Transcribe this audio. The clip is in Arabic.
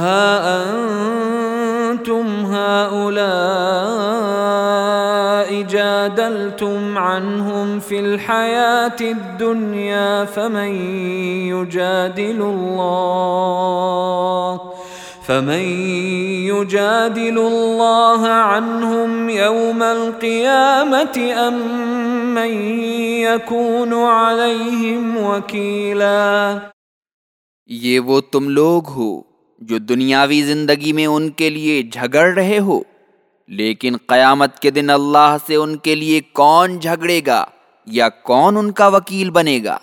ها انتم هؤلاء جادلتم عنهم في الحياه الدنيا فمن يجادل الله فمن يجادل الله عنهم يوم القيامه ام من يكون عليهم وكيلا ये वो तुम लोग हो جو دنیاوی زندگی میں ان کے لیے جھگڑ رہے ہو، لیکن قیامت کے دن اللہ سے ان کے لیے کون جھگڑے گا یا کون ان کا وکیل بنے گا؟